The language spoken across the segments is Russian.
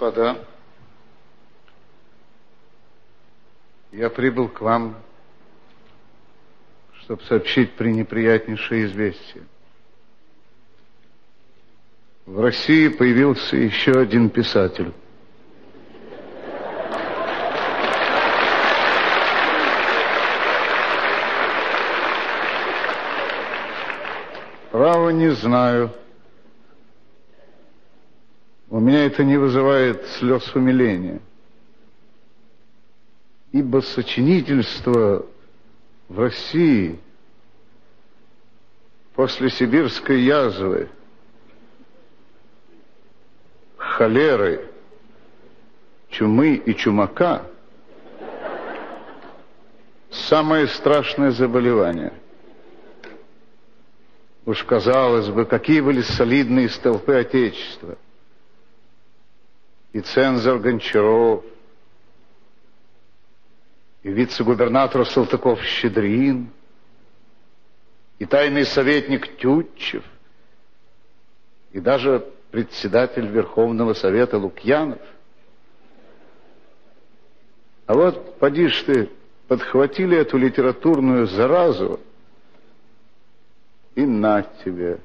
господа, я прибыл к вам, чтобы сообщить пренеприятнейшее известие. В России появился еще один писатель. Право не знаю. У меня это не вызывает слез умиления. Ибо сочинительство в России после сибирской язвы, холеры, чумы и чумака самое страшное заболевание. Уж казалось бы, какие были солидные столпы Отечества – и цензор Гончаров, и вице-губернатор Салтыков-Щедрин, и тайный советник Тютчев, и даже председатель Верховного Совета Лукьянов. А вот, поди ж ты, подхватили эту литературную заразу, и на тебе,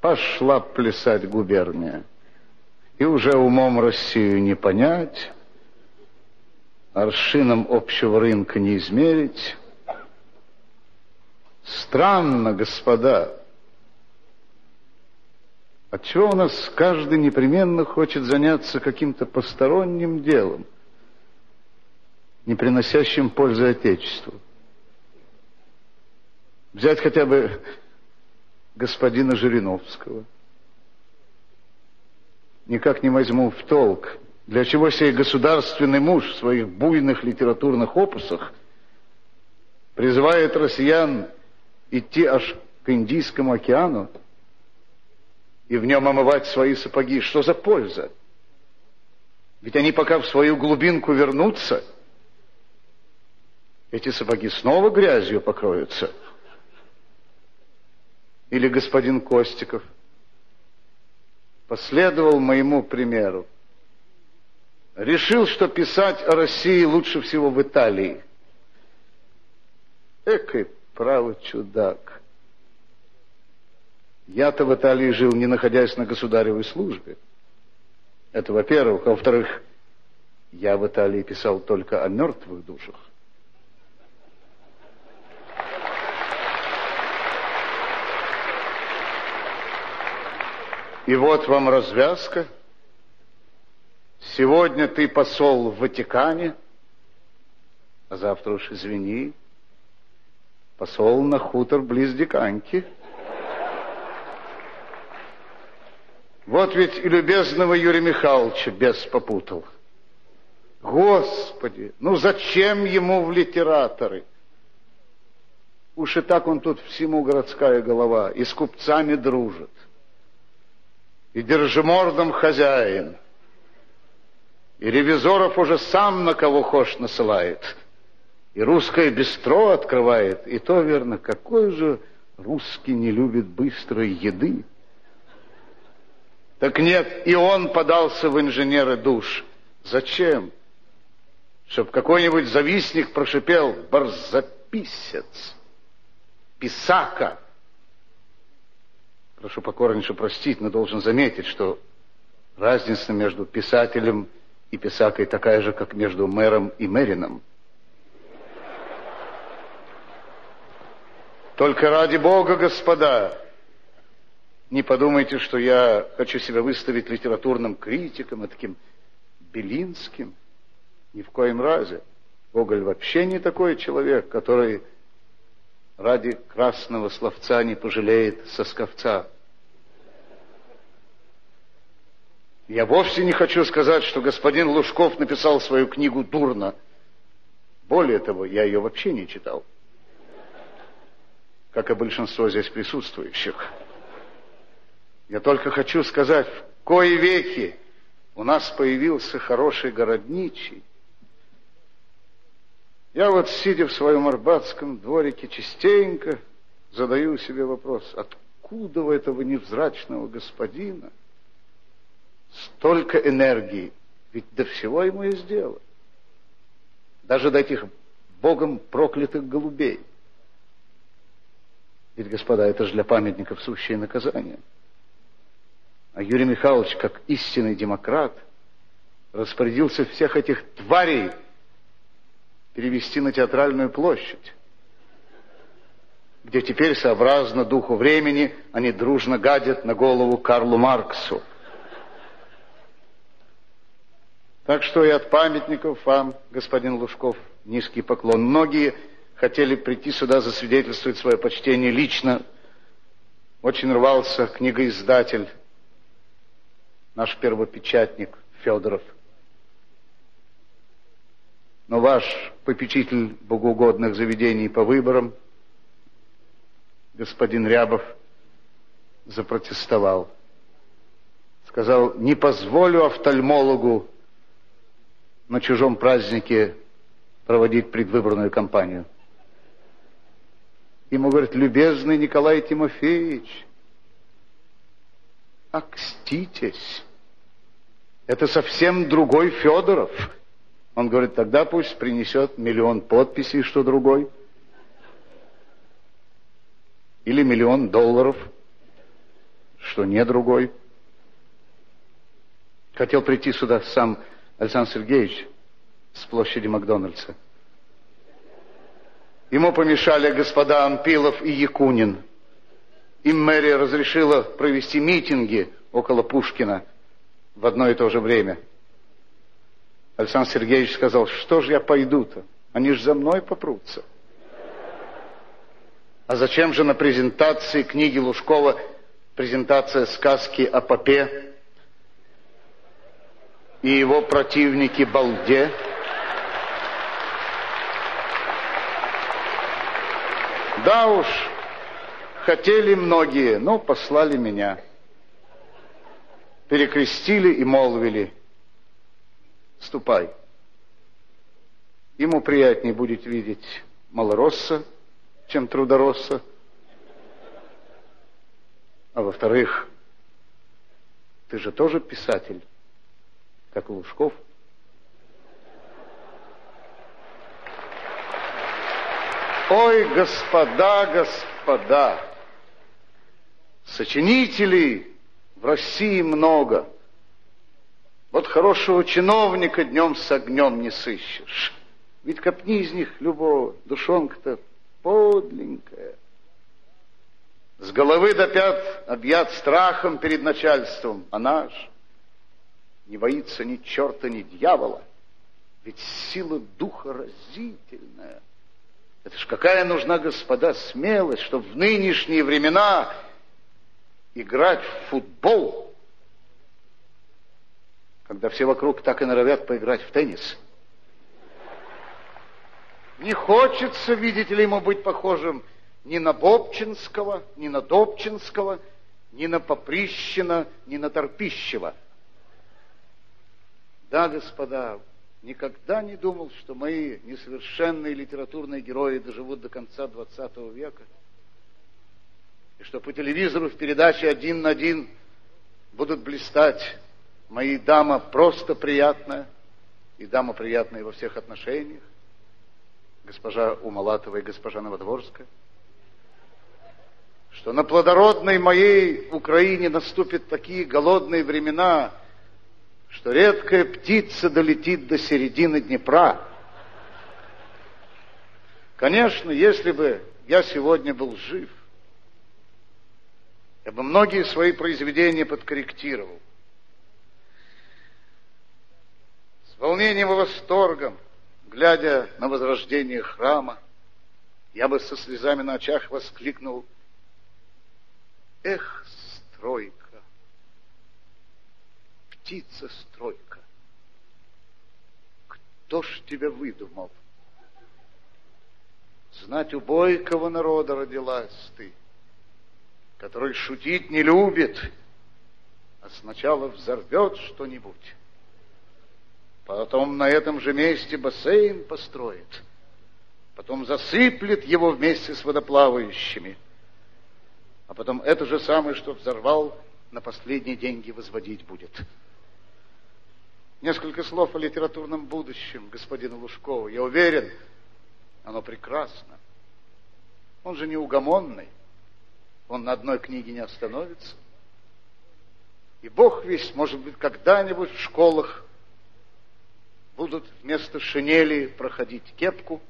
пошла плясать губерния и уже умом Россию не понять, аршином общего рынка не измерить. Странно, господа, отчего у нас каждый непременно хочет заняться каким-то посторонним делом, не приносящим пользы Отечеству. Взять хотя бы господина Жириновского – никак не возьму в толк, для чего сей государственный муж в своих буйных литературных опусах призывает россиян идти аж к Индийскому океану и в нем омывать свои сапоги. Что за польза? Ведь они пока в свою глубинку вернутся, эти сапоги снова грязью покроются. Или господин Костиков – последовал моему примеру. Решил, что писать о России лучше всего в Италии. Экой право чудак. Я-то в Италии жил, не находясь на государевой службе. Это во-первых. А во-вторых, я в Италии писал только о мертвых душах. И вот вам развязка. Сегодня ты посол в Ватикане, а завтра уж извини, посол на хутор близ Диканьки. Вот ведь и любезного Юрия Михайловича бес попутал. Господи, ну зачем ему в литераторы? Уж и так он тут всему городская голова, и с купцами дружит и держимордом хозяин. И ревизоров уже сам на кого хошь насылает. И русское бистро открывает. И то верно, какой же русский не любит быстрой еды. Так нет, и он подался в инженеры душ. Зачем? Чтоб какой-нибудь завистник прошипел «Барзаписец! Писака!» Прошу покорнейше простить, но должен заметить, что разница между писателем и писакой такая же, как между мэром и мэрином. Только ради Бога, господа, не подумайте, что я хочу себя выставить литературным критиком и таким Белинским. Ни в коем разе. Гоголь вообще не такой человек, который ради красного словца не пожалеет сосковца. Я вовсе не хочу сказать, что господин Лужков написал свою книгу дурно. Более того, я ее вообще не читал. Как и большинство здесь присутствующих. Я только хочу сказать, в кои веки у нас появился хороший городничий, я вот, сидя в своем арбатском дворике, частенько задаю себе вопрос, откуда у этого невзрачного господина столько энергии, ведь до всего ему есть дело. Даже до этих Богом проклятых голубей. Ведь, господа, это же для памятников сущее наказание. А Юрий Михайлович, как истинный демократ, распорядился всех этих тварей перевести на театральную площадь, где теперь, сообразно духу времени, они дружно гадят на голову Карлу Марксу. Так что и от памятников вам, господин Лужков, низкий поклон. Многие хотели прийти сюда засвидетельствовать свое почтение лично. Очень рвался книгоиздатель, наш первопечатник Федоров. Но ваш попечитель богоугодных заведений по выборам, господин Рябов, запротестовал. Сказал, не позволю офтальмологу на чужом празднике проводить предвыборную кампанию. Ему говорит, любезный Николай Тимофеевич, окститесь. Это совсем другой Федоров. Он говорит, тогда пусть принесет миллион подписей, что другой. Или миллион долларов, что не другой. Хотел прийти сюда сам Александр Сергеевич с площади Макдональдса. Ему помешали господа Анпилов и Якунин. Им мэрия разрешила провести митинги около Пушкина в одно и то же время. Александр Сергеевич сказал, что же я пойду-то? Они же за мной попрутся. А зачем же на презентации книги Лужкова презентация сказки о попе и его противнике Балде? Да уж, хотели многие, но послали меня. Перекрестили и молвили, ступай. Ему приятнее будет видеть малоросса, чем трудоросса. А во-вторых, ты же тоже писатель, как Лужков. Ой, господа, господа, сочинителей в России много. Вот хорошего чиновника днем с огнем не сыщешь. Ведь копни из них любого, душонка-то подленькая. С головы до пят объят страхом перед начальством, а наш не боится ни черта, ни дьявола. Ведь сила духа разительная. Это ж какая нужна, господа, смелость, чтобы в нынешние времена играть в футбол, когда все вокруг так и норовят поиграть в теннис. Не хочется, видите ли, ему быть похожим ни на Бобчинского, ни на Добчинского, ни на Поприщина, ни на Торпищева. Да, господа, Никогда не думал, что мои несовершенные литературные герои доживут до конца XX века. И что по телевизору в передаче «Один на один» будут блистать мои дама просто приятная и дама приятная во всех отношениях, госпожа Умалатова и госпожа Новодворская, что на плодородной моей Украине наступят такие голодные времена – что редкая птица долетит до середины Днепра. Конечно, если бы я сегодня был жив, я бы многие свои произведения подкорректировал. С волнением и восторгом, глядя на возрождение храма, я бы со слезами на очах воскликнул «Эх, стройка!» птица-стройка. Кто ж тебя выдумал? Знать у бойкого народа родилась ты, который шутить не любит, а сначала взорвет что-нибудь, потом на этом же месте бассейн построит, потом засыплет его вместе с водоплавающими, а потом это же самое, что взорвал, на последние деньги возводить будет. Несколько слов о литературном будущем господина Лужкова. Я уверен, оно прекрасно. Он же неугомонный. Он на одной книге не остановится. И Бог весь, может быть, когда-нибудь в школах будут вместо шинели проходить кепку.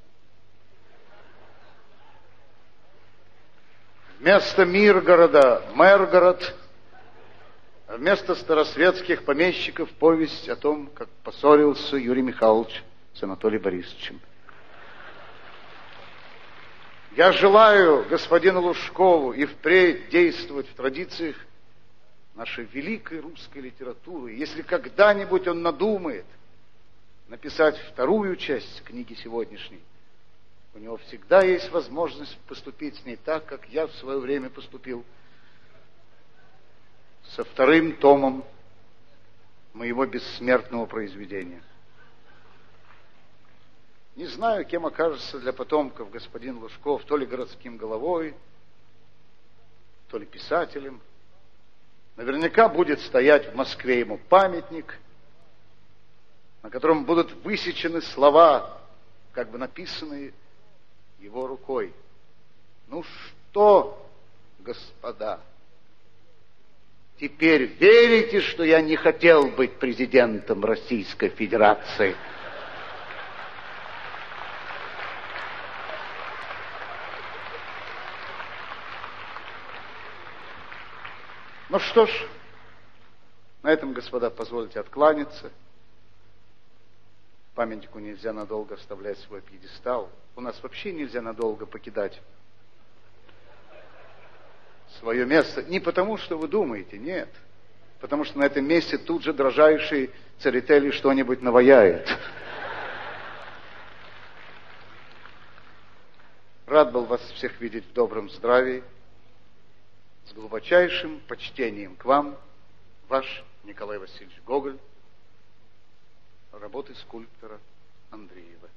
Вместо Миргорода – Мэргород. А вместо старосветских помещиков повесть о том, как поссорился Юрий Михайлович с Анатолием Борисовичем. Я желаю господину Лужкову и впредь действовать в традициях нашей великой русской литературы. Если когда-нибудь он надумает написать вторую часть книги сегодняшней, у него всегда есть возможность поступить с ней так, как я в свое время поступил со вторым томом моего бессмертного произведения. Не знаю, кем окажется для потомков господин Лужков, то ли городским головой, то ли писателем. Наверняка будет стоять в Москве ему памятник, на котором будут высечены слова, как бы написанные его рукой. Ну что, господа, теперь верите, что я не хотел быть президентом Российской Федерации? Ну что ж, на этом, господа, позвольте откланяться. Памятнику нельзя надолго оставлять свой пьедестал. У нас вообще нельзя надолго покидать свое место. Не потому, что вы думаете, нет. Потому что на этом месте тут же дрожайший царители что-нибудь наваяет. Рад был вас всех видеть в добром здравии с глубочайшим почтением к вам, ваш Николай Васильевич Гоголь, работы скульптора Андреева.